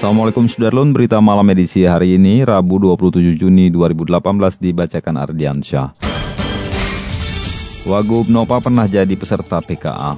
Assalamualaikum Sudarlun, berita malam edisi hari ini, Rabu 27 Juni 2018 dibacakan Ardiansyah. Wagub Nova pernah jadi peserta PKA.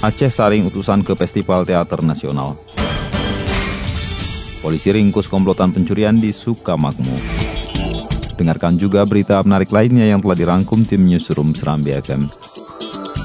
Aceh saring utusan ke Festival Teater Nasional. Polisi ringkus komplotan pencurian di Sukamakmur. Dengarkan juga berita menarik lainnya yang telah dirangkum tim Newsroom Serambi FM.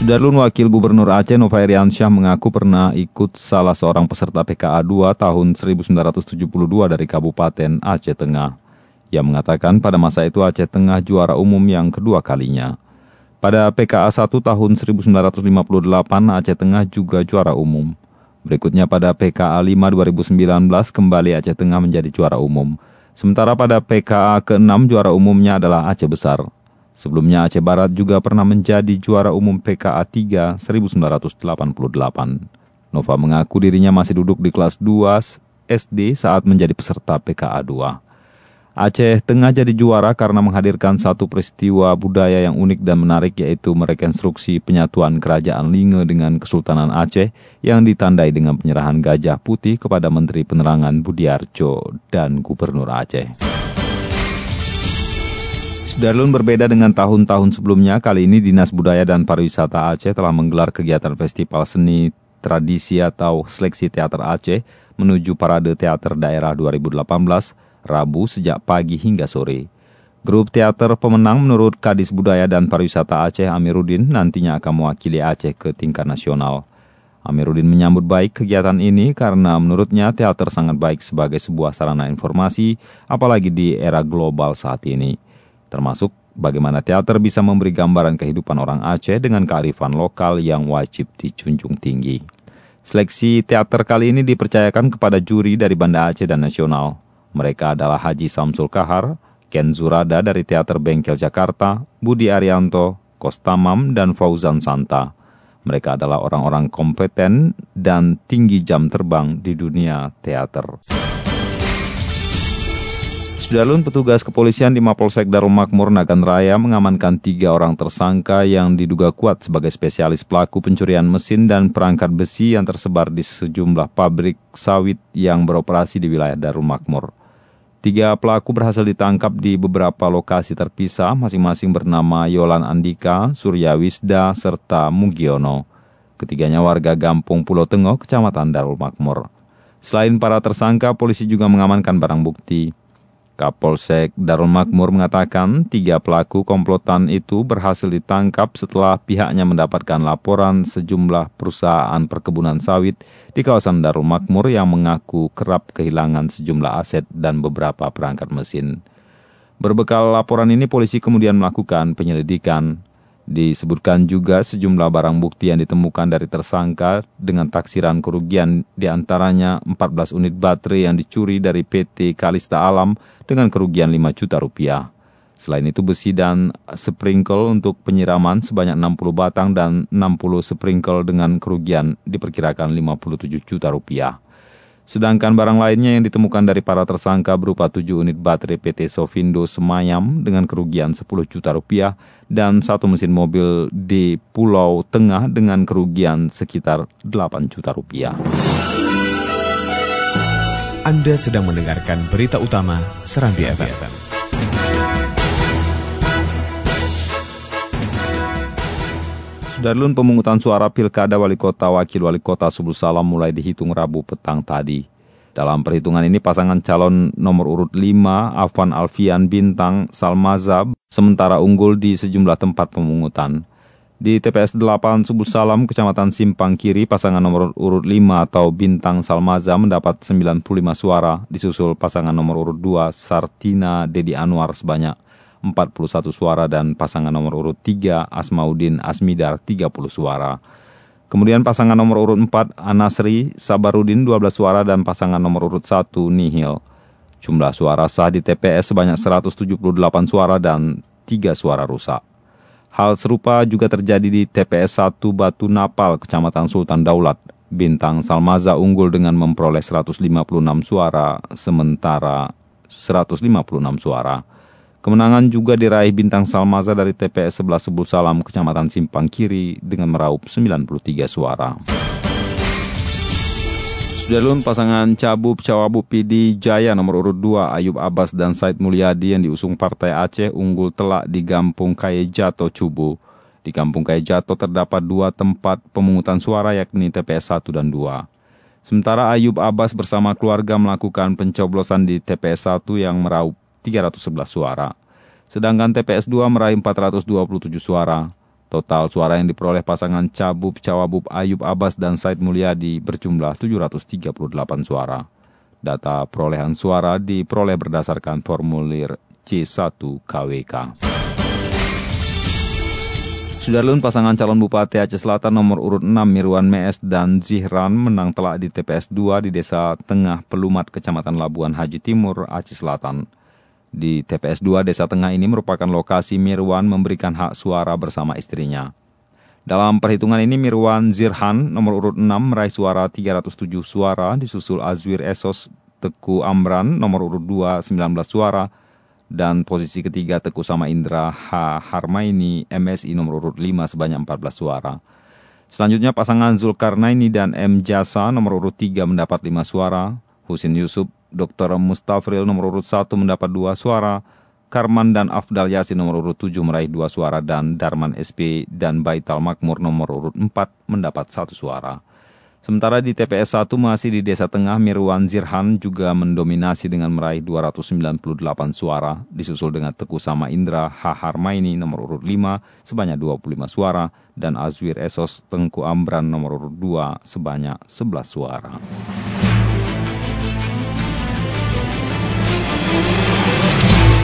Sudarlun Wakil Gubernur Aceh Nova Iriansyah mengaku pernah ikut salah seorang peserta PKA 2 tahun 1972 dari Kabupaten Aceh Tengah. Ia mengatakan pada masa itu Aceh Tengah juara umum yang kedua kalinya. Pada PKA 1 tahun 1958 Aceh Tengah juga juara umum. Berikutnya pada PKA 5 2019 kembali Aceh Tengah menjadi juara umum. Sementara pada PKA ke-6 juara umumnya adalah Aceh Besar. Sebelumnya Aceh Barat juga pernah menjadi juara umum PKA 3 1988. Nova mengaku dirinya masih duduk di kelas 2 SD saat menjadi peserta PKA 2. Aceh Tengah jadi juara karena menghadirkan satu peristiwa budaya yang unik dan menarik yaitu merekonstruksi penyatuan kerajaan Linge dengan Kesultanan Aceh yang ditandai dengan penyerahan gajah putih kepada Menteri Penerangan Budiarjo dan Gubernur Aceh. Darlun berbeda dengan tahun-tahun sebelumnya, kali ini Dinas Budaya dan Pariwisata Aceh telah menggelar kegiatan festival seni tradisi atau seleksi teater Aceh menuju Parade Teater Daerah 2018, Rabu sejak pagi hingga sore. Grup teater pemenang menurut Kadis Budaya dan Pariwisata Aceh Amiruddin nantinya akan mewakili Aceh ke tingkat nasional. Amiruddin menyambut baik kegiatan ini karena menurutnya teater sangat baik sebagai sebuah sarana informasi, apalagi di era global saat ini termasuk bagaimana teater bisa memberi gambaran kehidupan orang Aceh dengan kearifan lokal yang wajib dicunjung tinggi. Seleksi teater kali ini dipercayakan kepada juri dari Banda Aceh dan Nasional. Mereka adalah Haji Samsul Kahar, Ken Zurada dari Teater Bengkel Jakarta, Budi Arianto, Kostamam, dan Fauzan Santa. Mereka adalah orang-orang kompeten dan tinggi jam terbang di dunia teater. Sudarlun petugas kepolisian di Mapolsek Darul Makmur Nagan Raya mengamankan tiga orang tersangka yang diduga kuat sebagai spesialis pelaku pencurian mesin dan perangkat besi yang tersebar di sejumlah pabrik sawit yang beroperasi di wilayah Darul Makmur. Tiga pelaku berhasil ditangkap di beberapa lokasi terpisah, masing-masing bernama Yolan Andika, Surya Wisda, serta Mugiono. Ketiganya warga Gampung Pulau Tengah, Kecamatan Darul Makmur. Selain para tersangka, polisi juga mengamankan barang bukti. Kapolsek Darul Makmur mengatakan tiga pelaku komplotan itu berhasil ditangkap setelah pihaknya mendapatkan laporan sejumlah perusahaan perkebunan sawit di kawasan Darul Makmur yang mengaku kerap kehilangan sejumlah aset dan beberapa perangkat mesin. Berbekal laporan ini polisi kemudian melakukan penyelidikan. Disebutkan juga sejumlah barang bukti yang ditemukan dari tersangka dengan taksiran kerugian di antaranya 14 unit baterai yang dicuri dari PT Kalista Alam dengan kerugian 5 juta rupiah. Selain itu besi dan sprinkle untuk penyiraman sebanyak 60 batang dan 60 sprinkle dengan kerugian diperkirakan 57 juta rupiah. Sedangkan barang lainnya yang ditemukan dari para tersangka berupa 7 unit baterai PT Sofindo Semayam dengan kerugian 10 juta rupiah dan satu mesin mobil di Pulau Tengah dengan kerugian sekitar 8 juta rupiah. Anda sedang mendengarkan berita utama Serambi FM. Sudarlun pemungutan suara Pilkada Wali Kota Wakil Wali Kota Subul Salam mulai dihitung Rabu petang tadi. Dalam perhitungan ini pasangan calon nomor urut 5 Afwan Alfian Bintang Salmaza sementara unggul di sejumlah tempat pemungutan. Di TPS 8 Subul Salam, Kecamatan Simpang Kiri, pasangan nomor urut 5 atau Bintang Salmaza mendapat 95 suara, disusul pasangan nomor urut 2 Sartina Dedi Anwar sebanyak 41 suara dan pasangan nomor urut 3 Asmaudin Asmidar 30 suara. Kemudian pasangan nomor urut 4 Anasri Sabarudin 12 suara dan pasangan nomor urut 1 Nihil. Jumlah suara sah di TPS sebanyak 178 suara dan 3 suara rusak. Hal serupa juga terjadi di TPS 1 Batu Napal, Kecamatan Sultan Daulat. Bintang Salmaza unggul dengan memperoleh 156 suara, sementara 156 suara. Kemenangan juga diraih Bintang Salmaza dari TPS 11 Sebul Salam, Kecamatan Simpang Kiri dengan meraup 93 suara. Sudarlun pasangan Cabub Cawabub PD Jaya nomor urut 2 Ayub Abbas dan Said Mulyadi yang diusung Partai Aceh unggul telak di Kampung Kaya Jato Cubu. Di Kampung Kaya Jato terdapat dua tempat pemungutan suara yakni TPS 1 dan 2. Sementara Ayub Abbas bersama keluarga melakukan pencoblosan di TPS 1 yang meraup 311 suara. Sedangkan TPS 2 meraih 427 suara. Total suara yang diperoleh pasangan Cabub Cawabub Ayub Abbas dan Said Mulyadi berjumlah 738 suara. Data perolehan suara diperoleh berdasarkan formulir C1 KWK. Sudarlun pasangan calon Bupati Aceh Selatan nomor urut 6 Mirwan Mees dan Zihran menang telak di TPS 2 di Desa Tengah Pelumat Kecamatan Labuan Haji Timur, Aceh Selatan. Di TPS 2 Desa Tengah ini merupakan lokasi Mirwan memberikan hak suara bersama istrinya. Dalam perhitungan ini Mirwan Zirhan nomor urut 6 meraih suara 307 suara, disusul Azwir Esos Teku Amran nomor urut 2 19 suara, dan posisi ketiga Teku Sama Indra H. Harmaini MSI nomor urut 5 sebanyak 14 suara. Selanjutnya pasangan Zulkarnaini dan M. Jasa nomor urut 3 mendapat 5 suara, Husin Yusuf Dr. Mustafril nomor urut 1 mendapat 2 suara, Karman dan Afdal Yasin nomor urut 7 meraih 2 suara, dan Darman SP dan Baital Makmur nomor urut 4 mendapat 1 suara. Sementara di TPS 1 masih di Desa Tengah, Mirwan Zirhan juga mendominasi dengan meraih 298 suara, disusul dengan Teku Sama Indra H. Harmaini nomor urut 5 sebanyak 25 suara, dan Azwir Esos Tengku Ambran nomor urut 2 sebanyak 11 suara.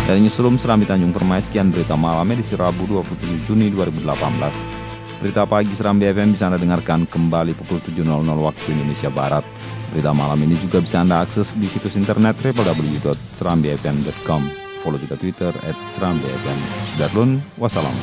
Dari Newsroom Serambi Tanjung Permai, sekian berita malamnya di Rabu 27 Juni 2018. Berita pagi Serambi FM bisa Anda dengarkan kembali pukul 7.00 waktu Indonesia Barat. Berita malam ini juga bisa Anda akses di situs internet www.serambifm.com. Follow juga Twitter at serambifm. Darlun, wassalamu.